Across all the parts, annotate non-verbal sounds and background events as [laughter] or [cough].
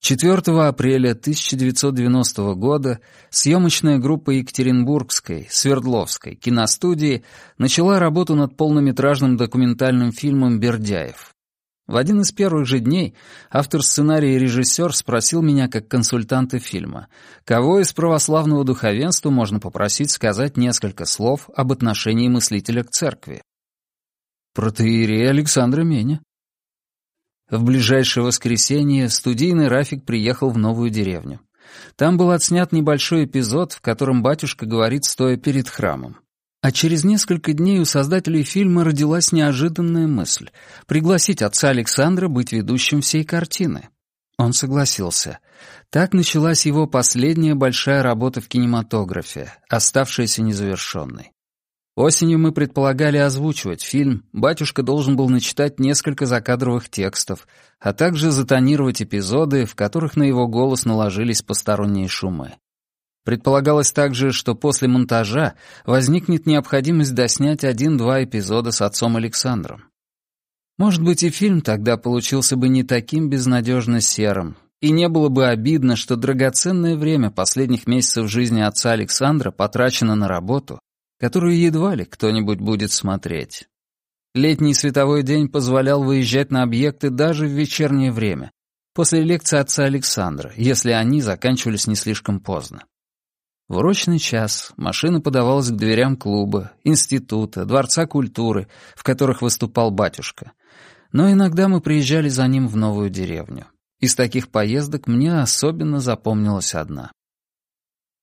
4 апреля 1990 года съемочная группа Екатеринбургской, Свердловской киностудии начала работу над полнометражным документальным фильмом «Бердяев». В один из первых же дней автор сценария и режиссер спросил меня как консультанта фильма, кого из православного духовенства можно попросить сказать несколько слов об отношении мыслителя к церкви. Протеерей Александра Меня. В ближайшее воскресенье студийный Рафик приехал в новую деревню. Там был отснят небольшой эпизод, в котором батюшка говорит, стоя перед храмом. А через несколько дней у создателей фильма родилась неожиданная мысль — пригласить отца Александра быть ведущим всей картины. Он согласился. Так началась его последняя большая работа в кинематографе, оставшаяся незавершенной. Осенью мы предполагали озвучивать фильм, батюшка должен был начитать несколько закадровых текстов, а также затонировать эпизоды, в которых на его голос наложились посторонние шумы. Предполагалось также, что после монтажа возникнет необходимость доснять один-два эпизода с отцом Александром. Может быть, и фильм тогда получился бы не таким безнадежно серым, и не было бы обидно, что драгоценное время последних месяцев жизни отца Александра потрачено на работу, которую едва ли кто-нибудь будет смотреть. Летний световой день позволял выезжать на объекты даже в вечернее время, после лекции отца Александра, если они заканчивались не слишком поздно. В урочный час машина подавалась к дверям клуба, института, дворца культуры, в которых выступал батюшка. Но иногда мы приезжали за ним в новую деревню. Из таких поездок мне особенно запомнилась одна.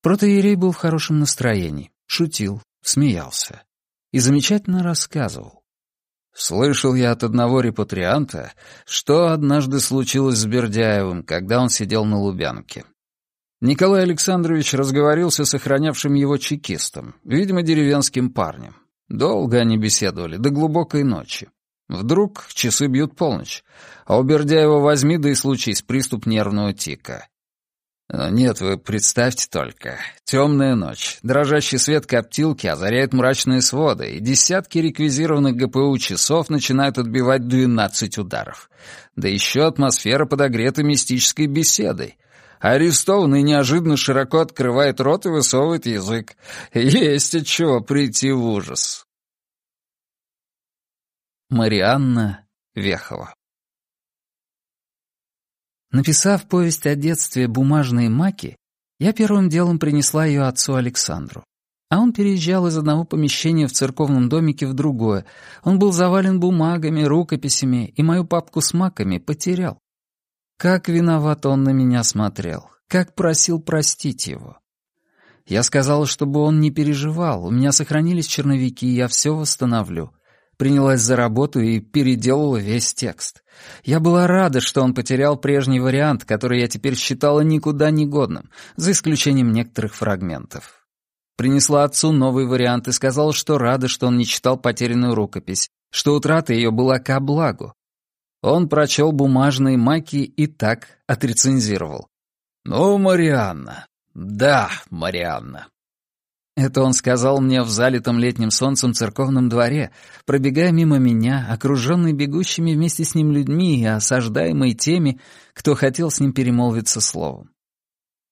Протоиерей был в хорошем настроении, шутил, смеялся и замечательно рассказывал. Слышал я от одного репатрианта, что однажды случилось с Бердяевым, когда он сидел на Лубянке. Николай Александрович разговорился с охранявшим его чекистом, видимо, деревенским парнем. Долго они беседовали, до глубокой ночи. Вдруг часы бьют полночь, а у Бердяева возьми да и случись приступ нервного тика. А, нет, вы представьте только. Темная ночь, дрожащий свет коптилки озаряет мрачные своды, и десятки реквизированных ГПУ часов начинают отбивать двенадцать ударов. Да еще атмосфера подогрета мистической беседой. Арестованный неожиданно широко открывает рот и высовывает язык. Есть от чего прийти в ужас. Марианна Вехова Написав повесть о детстве «Бумажные маки», я первым делом принесла ее отцу Александру. А он переезжал из одного помещения в церковном домике в другое. Он был завален бумагами, рукописями, и мою папку с маками потерял. Как виноват он на меня смотрел, как просил простить его. Я сказала, чтобы он не переживал, у меня сохранились черновики, я все восстановлю принялась за работу и переделала весь текст. Я была рада, что он потерял прежний вариант, который я теперь считала никуда не годным, за исключением некоторых фрагментов. Принесла отцу новый вариант и сказала, что рада, что он не читал потерянную рукопись, что утрата ее была ко благу. Он прочел бумажные маки и так отрецензировал. «Ну, Марианна, да, Марианна, это он сказал мне в залитом летним солнцем церковном дворе, пробегая мимо меня, окруженный бегущими вместе с ним людьми и осаждаемый теми, кто хотел с ним перемолвиться словом.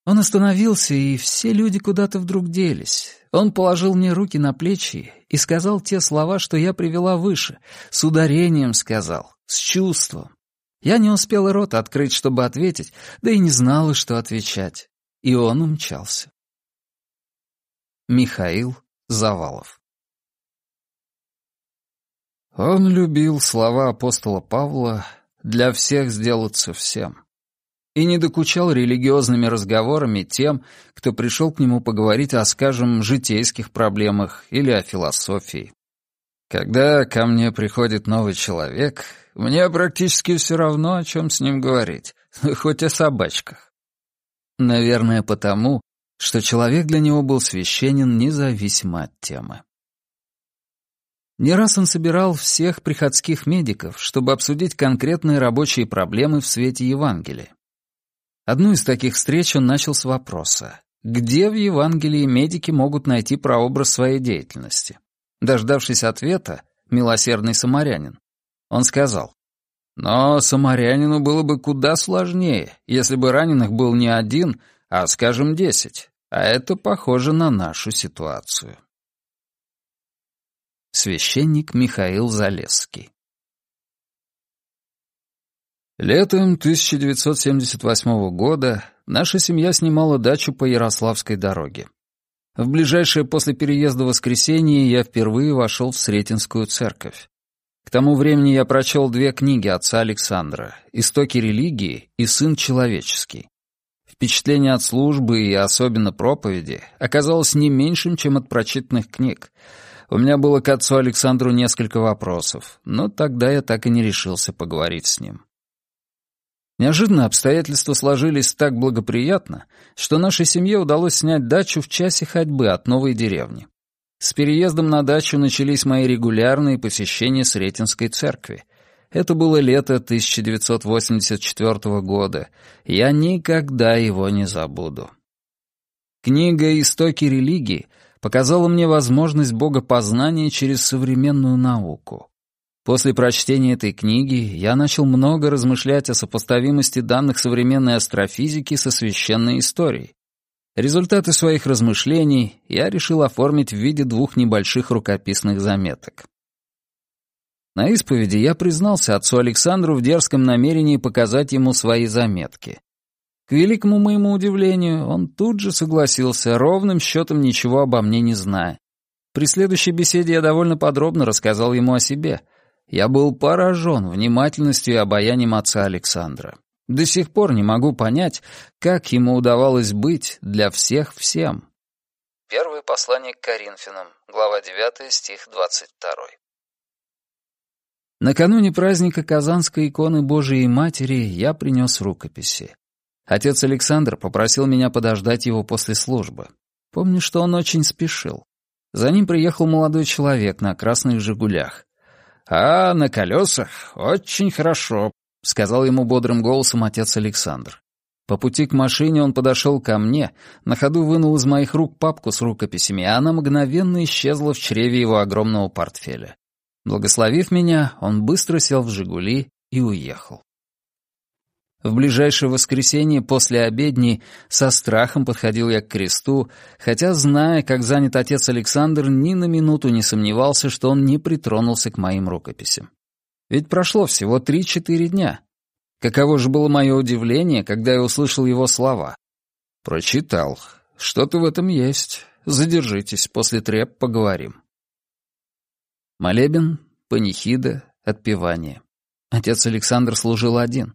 Он остановился, и все люди куда-то вдруг делись. Он положил мне руки на плечи и сказал те слова, что я привела выше, с ударением сказал, с чувством. Я не успела рот открыть, чтобы ответить, да и не знала, что отвечать. И он умчался. Михаил Завалов Он любил слова апостола Павла «для всех сделаться всем» и не докучал религиозными разговорами тем, кто пришел к нему поговорить о, скажем, житейских проблемах или о философии. Когда ко мне приходит новый человек, мне практически все равно, о чем с ним говорить, [laughs] хоть о собачках. Наверное, потому, что человек для него был священен независимо от темы. Не раз он собирал всех приходских медиков, чтобы обсудить конкретные рабочие проблемы в свете Евангелия. Одну из таких встреч он начал с вопроса, где в Евангелии медики могут найти прообраз своей деятельности? Дождавшись ответа, милосердный самарянин, он сказал, Но самарянину было бы куда сложнее, если бы раненых был не один, а, скажем, десять. А это похоже на нашу ситуацию. Священник Михаил Залесский Летом 1978 года наша семья снимала дачу по Ярославской дороге. В ближайшее после переезда воскресенье я впервые вошел в Сретенскую церковь. К тому времени я прочел две книги отца Александра «Истоки религии» и «Сын человеческий». Впечатление от службы и особенно проповеди оказалось не меньшим, чем от прочитанных книг. У меня было к отцу Александру несколько вопросов, но тогда я так и не решился поговорить с ним. Неожиданно обстоятельства сложились так благоприятно, что нашей семье удалось снять дачу в часе ходьбы от новой деревни. С переездом на дачу начались мои регулярные посещения Сретенской церкви. Это было лето 1984 года. Я никогда его не забуду. Книга «Истоки религии» показала мне возможность богопознания через современную науку. После прочтения этой книги я начал много размышлять о сопоставимости данных современной астрофизики со священной историей. Результаты своих размышлений я решил оформить в виде двух небольших рукописных заметок. На исповеди я признался отцу Александру в дерзком намерении показать ему свои заметки. К великому моему удивлению, он тут же согласился, ровным счетом ничего обо мне не зная. При следующей беседе я довольно подробно рассказал ему о себе — я был поражен внимательностью и обаянием отца Александра. До сих пор не могу понять, как ему удавалось быть для всех всем. Первое послание к Коринфянам, глава 9, стих 22. Накануне праздника Казанской иконы Божией Матери я принес рукописи. Отец Александр попросил меня подождать его после службы. Помню, что он очень спешил. За ним приехал молодой человек на красных «Жигулях». «А, на колесах? Очень хорошо», — сказал ему бодрым голосом отец Александр. По пути к машине он подошел ко мне, на ходу вынул из моих рук папку с рукописями, и она мгновенно исчезла в чреве его огромного портфеля. Благословив меня, он быстро сел в «Жигули» и уехал. В ближайшее воскресенье после обедни со страхом подходил я к кресту, хотя, зная, как занят отец Александр, ни на минуту не сомневался, что он не притронулся к моим рукописям. Ведь прошло всего три-четыре дня. Каково же было мое удивление, когда я услышал его слова. «Прочитал. Что-то в этом есть. Задержитесь, после треп поговорим». Молебен, панихида, отпевание. Отец Александр служил один.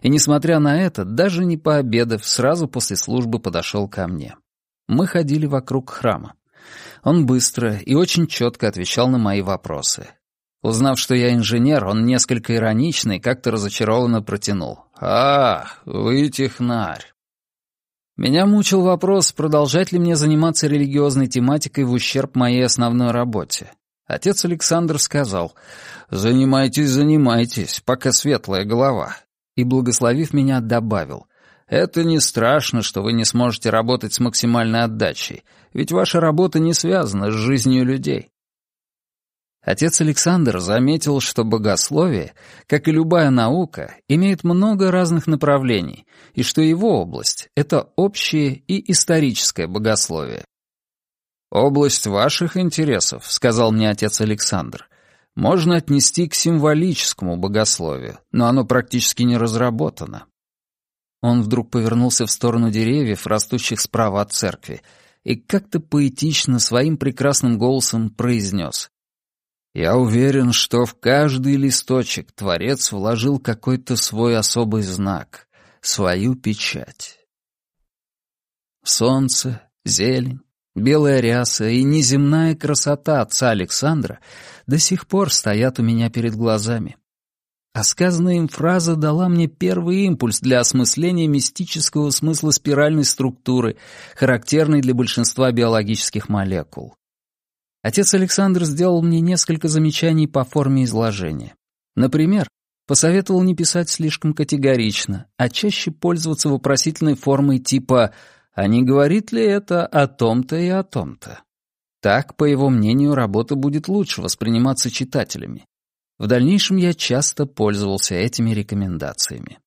И, несмотря на это, даже не пообедав, сразу после службы подошел ко мне. Мы ходили вокруг храма. Он быстро и очень четко отвечал на мои вопросы. Узнав, что я инженер, он несколько иронично и как-то разочарованно протянул. «А, вы технарь». Меня мучил вопрос, продолжать ли мне заниматься религиозной тематикой в ущерб моей основной работе. Отец Александр сказал, «Занимайтесь, занимайтесь, пока светлая голова и, благословив меня, добавил, «Это не страшно, что вы не сможете работать с максимальной отдачей, ведь ваша работа не связана с жизнью людей». Отец Александр заметил, что богословие, как и любая наука, имеет много разных направлений, и что его область — это общее и историческое богословие. «Область ваших интересов», — сказал мне отец Александр, можно отнести к символическому богословию, но оно практически не разработано. Он вдруг повернулся в сторону деревьев, растущих справа от церкви, и как-то поэтично своим прекрасным голосом произнес. «Я уверен, что в каждый листочек Творец вложил какой-то свой особый знак, свою печать». Солнце, зелень, белая ряса и неземная красота отца Александра до сих пор стоят у меня перед глазами. А сказанная им фраза дала мне первый импульс для осмысления мистического смысла спиральной структуры, характерной для большинства биологических молекул. Отец Александр сделал мне несколько замечаний по форме изложения. Например, посоветовал не писать слишком категорично, а чаще пользоваться вопросительной формой типа «А не говорит ли это о том-то и о том-то?» Так, по его мнению, работа будет лучше восприниматься читателями. В дальнейшем я часто пользовался этими рекомендациями.